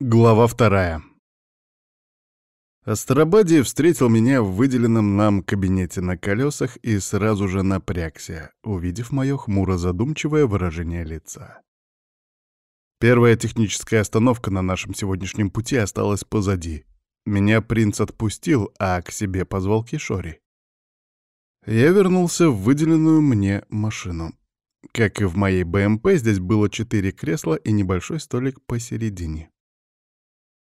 Глава вторая. Астарабаде встретил меня в выделенном нам кабинете на колесах и сразу же напрягся, увидев мое хмуро-задумчивое выражение лица. Первая техническая остановка на нашем сегодняшнем пути осталась позади. Меня принц отпустил, а к себе позвал Кишори. Я вернулся в выделенную мне машину. Как и в моей БМП, здесь было четыре кресла и небольшой столик посередине.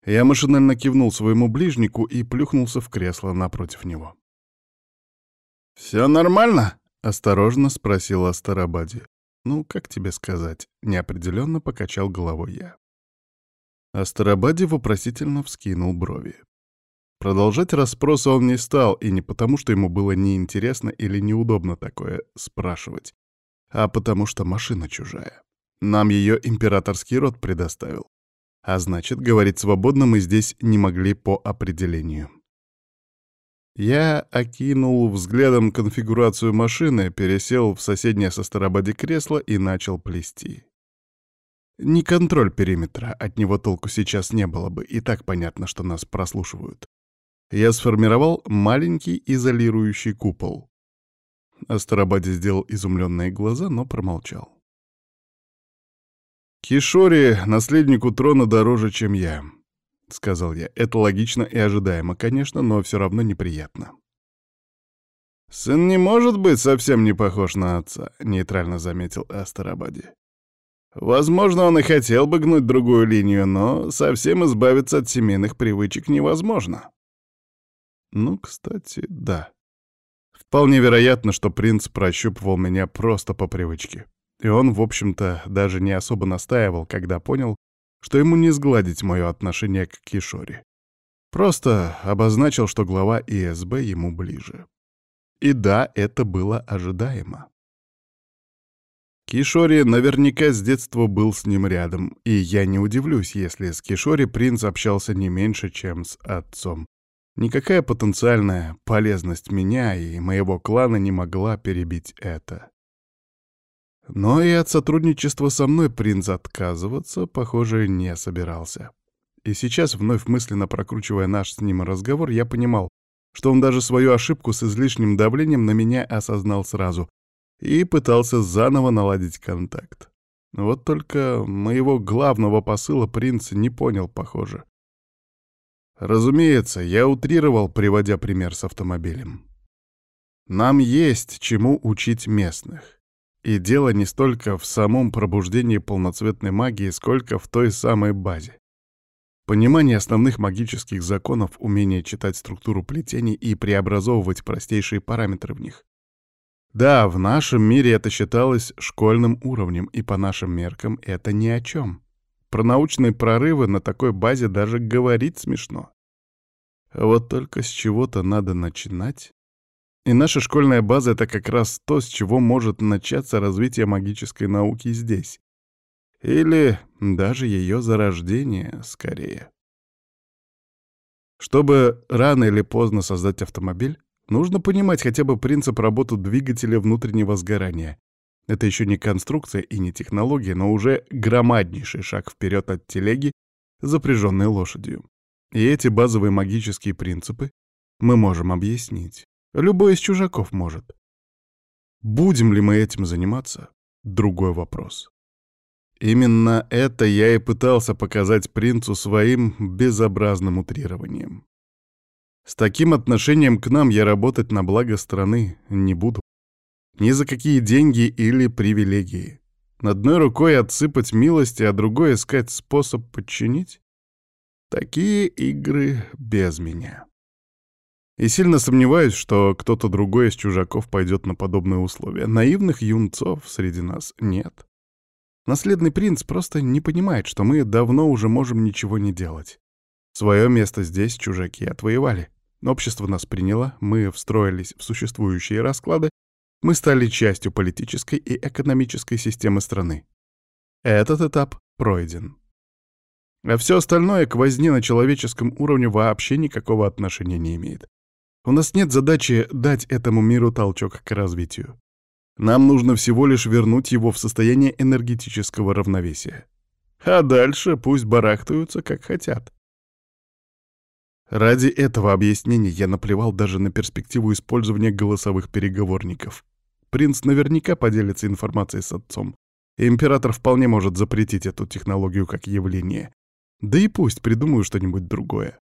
Я машинально кивнул своему ближнику и плюхнулся в кресло напротив него. «Все нормально?» — осторожно спросил Астарабаде. «Ну, как тебе сказать?» — неопределенно покачал головой я. Астарабаде вопросительно вскинул брови. Продолжать расспрос он не стал, и не потому, что ему было неинтересно или неудобно такое спрашивать, а потому что машина чужая. Нам ее императорский род предоставил. А значит, говорить свободно мы здесь не могли по определению. Я окинул взглядом конфигурацию машины, пересел в соседнее со Старобади кресло и начал плести. Не контроль периметра, от него толку сейчас не было бы, и так понятно, что нас прослушивают. Я сформировал маленький изолирующий купол. Астарабаде сделал изумленные глаза, но промолчал. «Кишори наследнику трона дороже, чем я», — сказал я. «Это логично и ожидаемо, конечно, но все равно неприятно». «Сын не может быть совсем не похож на отца», — нейтрально заметил Астарабаде. «Возможно, он и хотел бы гнуть другую линию, но совсем избавиться от семейных привычек невозможно». «Ну, кстати, да. Вполне вероятно, что принц прощупывал меня просто по привычке. И он, в общем-то, даже не особо настаивал, когда понял, что ему не сгладить мое отношение к Кишоре. Просто обозначил, что глава ИСБ ему ближе. И да, это было ожидаемо. Кишори наверняка с детства был с ним рядом, и я не удивлюсь, если с Кишори принц общался не меньше, чем с отцом. Никакая потенциальная полезность меня и моего клана не могла перебить это. Но и от сотрудничества со мной принц отказываться, похоже, не собирался. И сейчас, вновь мысленно прокручивая наш с ним разговор, я понимал, что он даже свою ошибку с излишним давлением на меня осознал сразу и пытался заново наладить контакт. Вот только моего главного посыла принц не понял, похоже. Разумеется, я утрировал, приводя пример с автомобилем. Нам есть чему учить местных. И дело не столько в самом пробуждении полноцветной магии, сколько в той самой базе. Понимание основных магических законов, умение читать структуру плетений и преобразовывать простейшие параметры в них. Да, в нашем мире это считалось школьным уровнем, и по нашим меркам это ни о чем. Про научные прорывы на такой базе даже говорить смешно. Вот только с чего-то надо начинать, и наша школьная база — это как раз то, с чего может начаться развитие магической науки здесь. Или даже ее зарождение, скорее. Чтобы рано или поздно создать автомобиль, нужно понимать хотя бы принцип работы двигателя внутреннего сгорания. Это еще не конструкция и не технология, но уже громаднейший шаг вперед от телеги, запряженной лошадью. И эти базовые магические принципы мы можем объяснить. Любой из чужаков может. Будем ли мы этим заниматься? Другой вопрос. Именно это я и пытался показать принцу своим безобразным утрированием. С таким отношением к нам я работать на благо страны не буду. Ни за какие деньги или привилегии. Одной рукой отсыпать милости, а другой искать способ подчинить? Такие игры без меня. И сильно сомневаюсь, что кто-то другой из чужаков пойдет на подобные условия. Наивных юнцов среди нас нет. Наследный принц просто не понимает, что мы давно уже можем ничего не делать. Свое место здесь чужаки отвоевали. Общество нас приняло, мы встроились в существующие расклады, мы стали частью политической и экономической системы страны. Этот этап пройден. А все остальное к возне на человеческом уровне вообще никакого отношения не имеет. У нас нет задачи дать этому миру толчок к развитию. Нам нужно всего лишь вернуть его в состояние энергетического равновесия. А дальше пусть барахтаются, как хотят. Ради этого объяснения я наплевал даже на перспективу использования голосовых переговорников. Принц наверняка поделится информацией с отцом. император вполне может запретить эту технологию как явление. Да и пусть придумаю что-нибудь другое.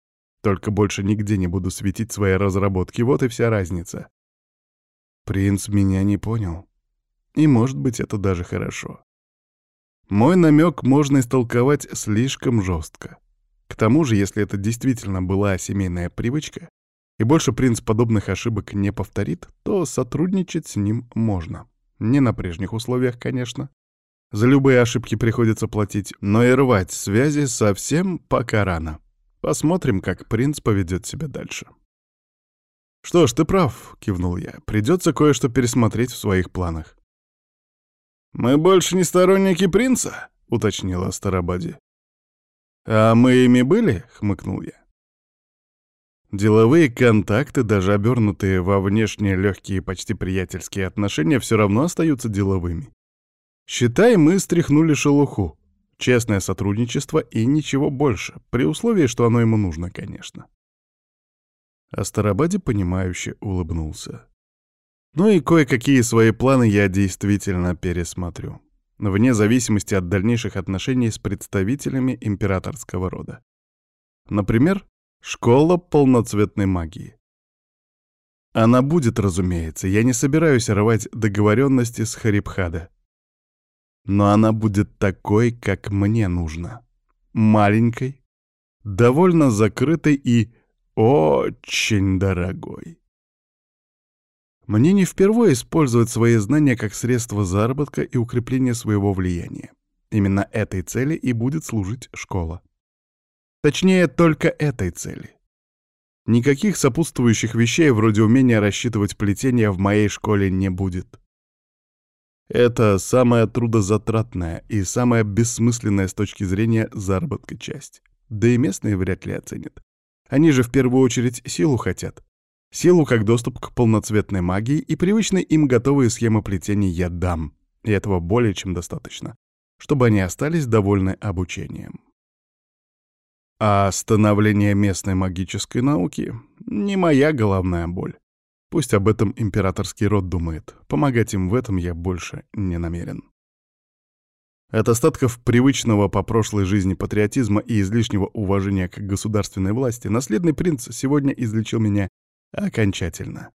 Только больше нигде не буду светить свои разработки, вот и вся разница. Принц меня не понял. И может быть это даже хорошо. Мой намек можно истолковать слишком жестко. К тому же, если это действительно была семейная привычка, и больше принц подобных ошибок не повторит, то сотрудничать с ним можно. Не на прежних условиях, конечно. За любые ошибки приходится платить, но и рвать связи совсем пока рано. Посмотрим, как принц поведет себя дальше. «Что ж, ты прав», — кивнул я. «Придется кое-что пересмотреть в своих планах». «Мы больше не сторонники принца?» — уточнила Старобади. «А мы ими были?» — хмыкнул я. Деловые контакты, даже обернутые во внешние легкие почти приятельские отношения, все равно остаются деловыми. Считай, мы стряхнули шелуху. Честное сотрудничество и ничего больше, при условии, что оно ему нужно, конечно. Астарабаде, понимающе улыбнулся. Ну и кое-какие свои планы я действительно пересмотрю вне зависимости от дальнейших отношений с представителями императорского рода. Например, школа полноцветной магии. Она будет, разумеется, я не собираюсь рвать договоренности с Харибхада. Но она будет такой, как мне нужно. Маленькой, довольно закрытой и очень дорогой. Мне не впервые использовать свои знания как средство заработка и укрепления своего влияния. Именно этой цели и будет служить школа. Точнее, только этой цели. Никаких сопутствующих вещей вроде умения рассчитывать плетение в моей школе не будет. Это самая трудозатратная и самая бессмысленная с точки зрения заработка часть. Да и местные вряд ли оценят. Они же в первую очередь силу хотят. Силу как доступ к полноцветной магии и привычные им готовые схемы плетения я дам. И этого более чем достаточно, чтобы они остались довольны обучением. А становление местной магической науки — не моя головная боль. Пусть об этом императорский род думает. Помогать им в этом я больше не намерен. От остатков привычного по прошлой жизни патриотизма и излишнего уважения к государственной власти наследный принц сегодня излечил меня Окончательно.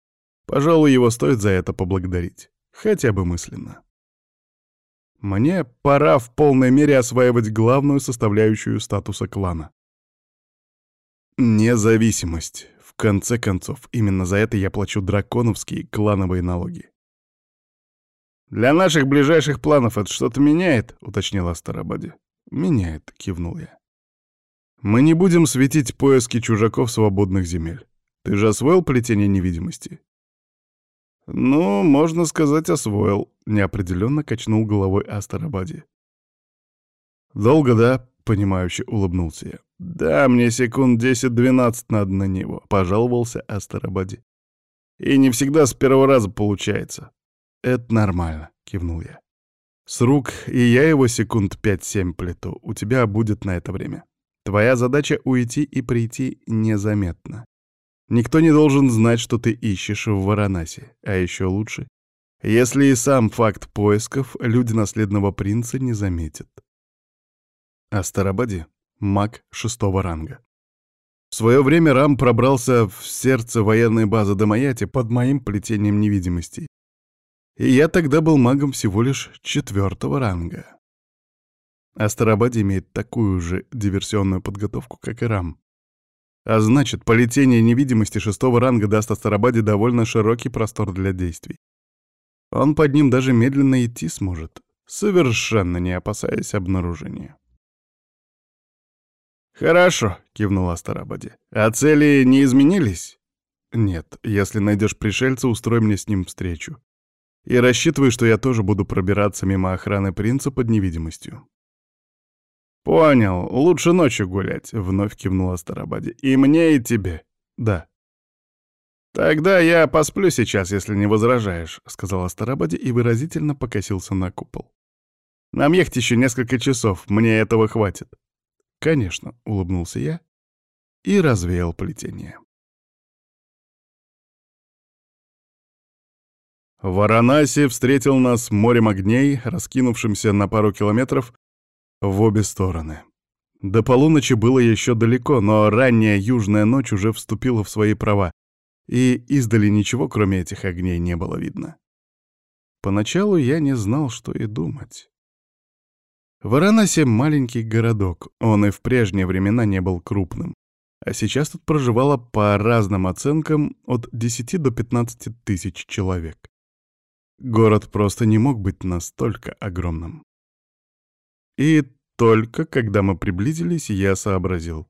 Пожалуй, его стоит за это поблагодарить. Хотя бы мысленно. Мне пора в полной мере осваивать главную составляющую статуса клана. Независимость. В конце концов, именно за это я плачу драконовские клановые налоги. «Для наших ближайших планов это что-то меняет?» — уточнила Старобади. «Меняет», — кивнул я. «Мы не будем светить поиски чужаков свободных земель. Ты же освоил плетение невидимости?» «Ну, можно сказать, освоил», — неопределенно качнул головой Астарабади. «Долго, да?» — понимающе улыбнулся я. «Да, мне секунд десять-двенадцать надо на него», — пожаловался Астарабади. «И не всегда с первого раза получается». «Это нормально», — кивнул я. «С рук, и я его секунд пять-семь плету. У тебя будет на это время. Твоя задача — уйти и прийти незаметно. Никто не должен знать, что ты ищешь в Варанасе. А еще лучше, если и сам факт поисков люди наследного принца не заметят. Астарабаде — маг шестого ранга. В свое время Рам пробрался в сердце военной базы Дамаяти под моим плетением невидимости. И я тогда был магом всего лишь четвертого ранга. Астарабаде имеет такую же диверсионную подготовку, как и Рам. А значит, полетение невидимости шестого ранга даст Астарабаде довольно широкий простор для действий. Он под ним даже медленно идти сможет, совершенно не опасаясь обнаружения. «Хорошо», — кивнул Астарабаде. «А цели не изменились?» «Нет, если найдешь пришельца, устрой мне с ним встречу. И рассчитывай, что я тоже буду пробираться мимо охраны принца под невидимостью. «Понял, лучше ночью гулять», — вновь кивнула Старобади. «И мне, и тебе». «Да». «Тогда я посплю сейчас, если не возражаешь», — сказала Старобади и выразительно покосился на купол. Нам ехать еще несколько часов, мне этого хватит». «Конечно», — улыбнулся я и развеял плетение. Варанаси встретил нас морем огней, раскинувшимся на пару километров в обе стороны. До полуночи было еще далеко, но ранняя южная ночь уже вступила в свои права, и издали ничего, кроме этих огней, не было видно. Поначалу я не знал, что и думать. Варанаси — маленький городок, он и в прежние времена не был крупным. А сейчас тут проживало по разным оценкам от 10 до 15 тысяч человек. Город просто не мог быть настолько огромным. И только когда мы приблизились, я сообразил.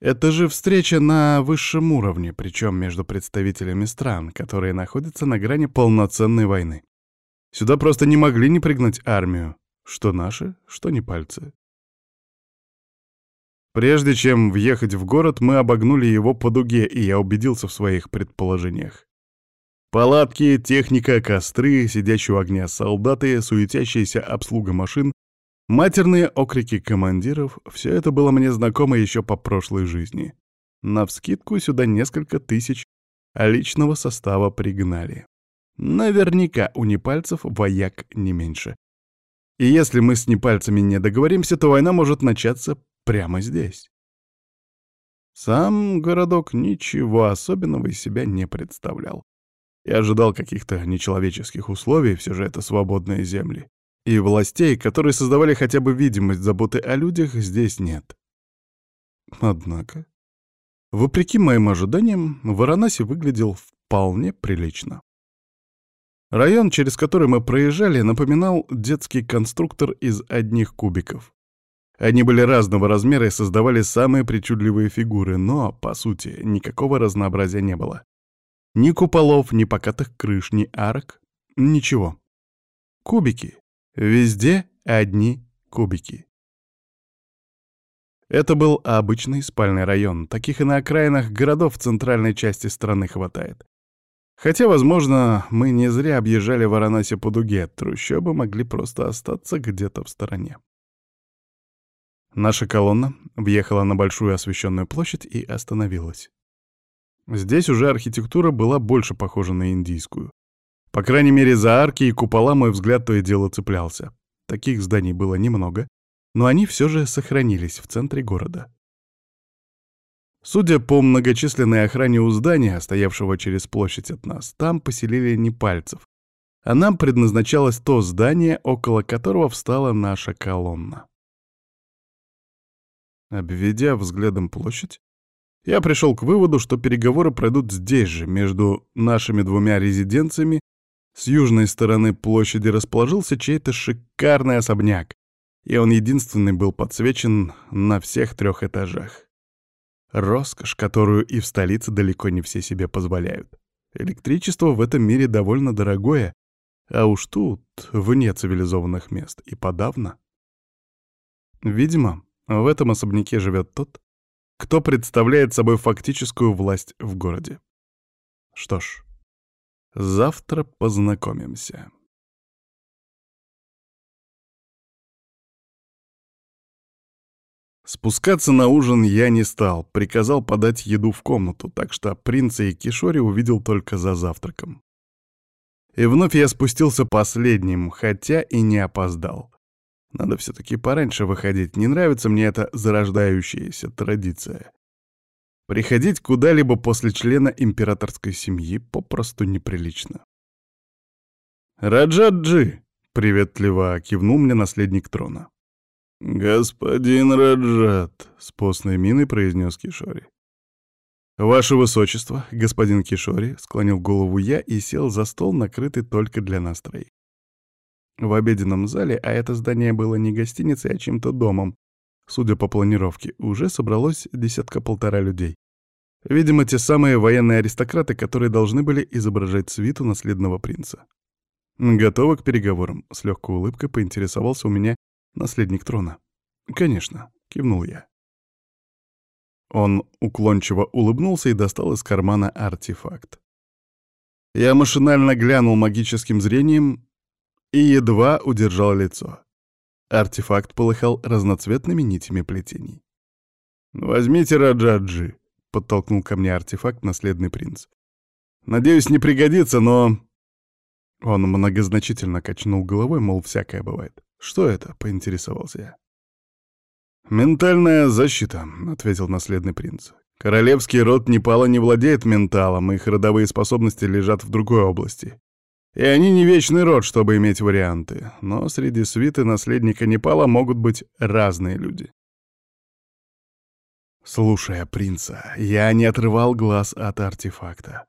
Это же встреча на высшем уровне, причем между представителями стран, которые находятся на грани полноценной войны. Сюда просто не могли не пригнать армию, что наши, что не пальцы. Прежде чем въехать в город, мы обогнули его по дуге, и я убедился в своих предположениях. Палатки, техника, костры, сидящие у огня солдаты, суетящаяся обслуга машин, матерные окрики командиров — все это было мне знакомо еще по прошлой жизни. Навскидку сюда несколько тысяч, личного состава пригнали. Наверняка у непальцев вояк не меньше. И если мы с непальцами не договоримся, то война может начаться прямо здесь. Сам городок ничего особенного из себя не представлял. Я ожидал каких-то нечеловеческих условий, все же это свободные земли. И властей, которые создавали хотя бы видимость заботы о людях, здесь нет. Однако, вопреки моим ожиданиям, Варанаси выглядел вполне прилично. Район, через который мы проезжали, напоминал детский конструктор из одних кубиков. Они были разного размера и создавали самые причудливые фигуры, но, по сути, никакого разнообразия не было. Ни куполов, ни покатых крыш, ни арок. Ничего. Кубики. Везде одни кубики. Это был обычный спальный район. Таких и на окраинах городов в центральной части страны хватает. Хотя, возможно, мы не зря объезжали Варанаси по дуге, трущобы могли просто остаться где-то в стороне. Наша колонна въехала на большую освещенную площадь и остановилась. Здесь уже архитектура была больше похожа на индийскую. По крайней мере, за арки и купола мой взгляд то и дело цеплялся. Таких зданий было немного, но они все же сохранились в центре города. Судя по многочисленной охране у здания, стоявшего через площадь от нас, там поселили не пальцев, а нам предназначалось то здание, около которого встала наша колонна. Обведя взглядом площадь, я пришел к выводу, что переговоры пройдут здесь же, между нашими двумя резиденциями. С южной стороны площади расположился чей-то шикарный особняк, и он единственный был подсвечен на всех трех этажах. Роскошь, которую и в столице далеко не все себе позволяют. Электричество в этом мире довольно дорогое, а уж тут, вне цивилизованных мест, и подавно. Видимо, в этом особняке живет тот, кто представляет собой фактическую власть в городе. Что ж, завтра познакомимся. Спускаться на ужин я не стал, приказал подать еду в комнату, так что принца и Кишори увидел только за завтраком. И вновь я спустился последним, хотя и не опоздал. Надо все-таки пораньше выходить, не нравится мне эта зарождающаяся традиция. Приходить куда-либо после члена императорской семьи попросту неприлично. «Раджаджи!» — приветливо кивнул мне наследник трона. «Господин Раджат!» — с постной миной произнес Кишори. «Ваше высочество, господин Кишори!» — склонил голову я и сел за стол, накрытый только для нас троих. В обеденном зале, а это здание было не гостиницей, а чем-то домом, судя по планировке, уже собралось десятка-полтора людей. Видимо, те самые военные аристократы, которые должны были изображать свиту наследного принца. Готовы к переговорам? С легкой улыбкой поинтересовался у меня наследник трона. Конечно, кивнул я. Он уклончиво улыбнулся и достал из кармана артефакт. Я машинально глянул магическим зрением и едва удержал лицо. Артефакт полыхал разноцветными нитями плетений. «Возьмите Раджаджи», — подтолкнул ко мне артефакт наследный принц. «Надеюсь, не пригодится, но...» Он многозначительно качнул головой, мол, всякое бывает. «Что это?» — поинтересовался я. «Ментальная защита», — ответил наследный принц. «Королевский род Непала не владеет менталом, их родовые способности лежат в другой области. И они не вечный род, чтобы иметь варианты, но среди свиты наследника Непала могут быть разные люди». Слушая принца, я не отрывал глаз от артефакта.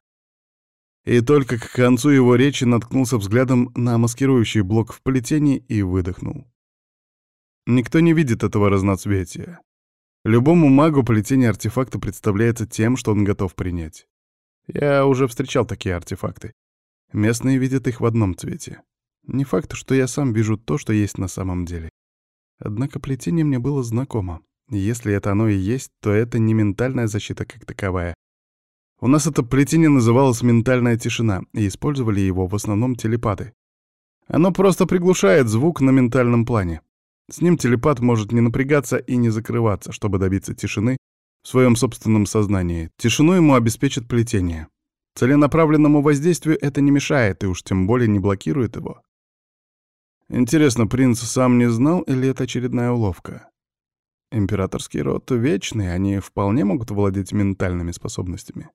И только к концу его речи наткнулся взглядом на маскирующий блок в плетении и выдохнул. Никто не видит этого разноцветия. Любому магу плетение артефакта представляется тем, что он готов принять. Я уже встречал такие артефакты. Местные видят их в одном цвете. Не факт, что я сам вижу то, что есть на самом деле. Однако плетение мне было знакомо. Если это оно и есть, то это не ментальная защита как таковая, у нас это плетение называлось «ментальная тишина», и использовали его в основном телепаты. Оно просто приглушает звук на ментальном плане. С ним телепат может не напрягаться и не закрываться, чтобы добиться тишины в своем собственном сознании. Тишину ему обеспечит плетение. Целенаправленному воздействию это не мешает и уж тем более не блокирует его. Интересно, принц сам не знал или это очередная уловка? Императорский род вечный, они вполне могут владеть ментальными способностями.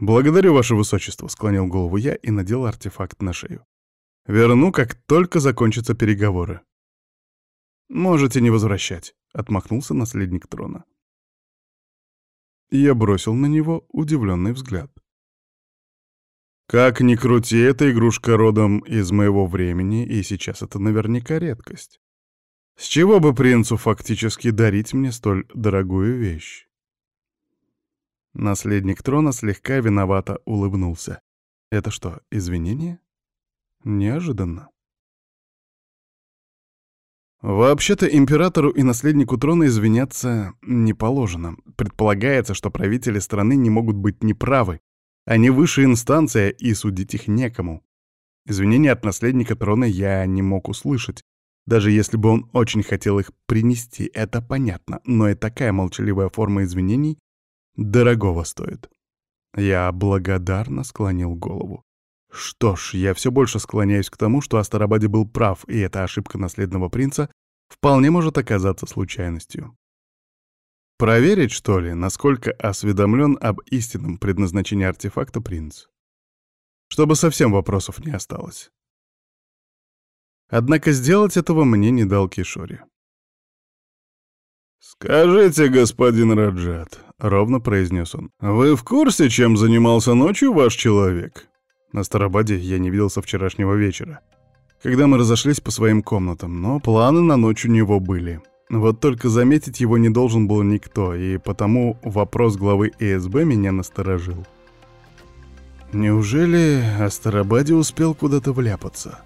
«Благодарю, ваше высочество», — склонил голову я и надел артефакт на шею. «Верну, как только закончатся переговоры». «Можете не возвращать», — отмахнулся наследник трона. Я бросил на него удивленный взгляд. Как ни крути, эта игрушка родом из моего времени, и сейчас это наверняка редкость. С чего бы принцу фактически дарить мне столь дорогую вещь? Наследник трона слегка виновато улыбнулся. Это что, извинение? Неожиданно. Вообще-то императору и наследнику трона извиняться не положено. Предполагается, что правители страны не могут быть неправы. Они высшая инстанция, и судить их некому. Извинения от наследника трона я не мог услышать. Даже если бы он очень хотел их принести, это понятно, но и такая молчаливая форма извинений дорогого стоит. Я благодарно склонил голову. Что ж, я все больше склоняюсь к тому, что Астарабаде был прав, и эта ошибка наследного принца вполне может оказаться случайностью. Проверить, что ли, насколько осведомлен об истинном предназначении артефакта принц? Чтобы совсем вопросов не осталось. Однако сделать этого мне не дал Кишори. «Скажите, господин Раджат», — ровно произнес он, — «вы в курсе, чем занимался ночью ваш человек?» На Старобаде я не видел со вчерашнего вечера, когда мы разошлись по своим комнатам, но планы на ночь у него были. Вот только заметить его не должен был никто, и потому вопрос главы ЭСБ меня насторожил. Неужели Астарабаде успел куда-то вляпаться?»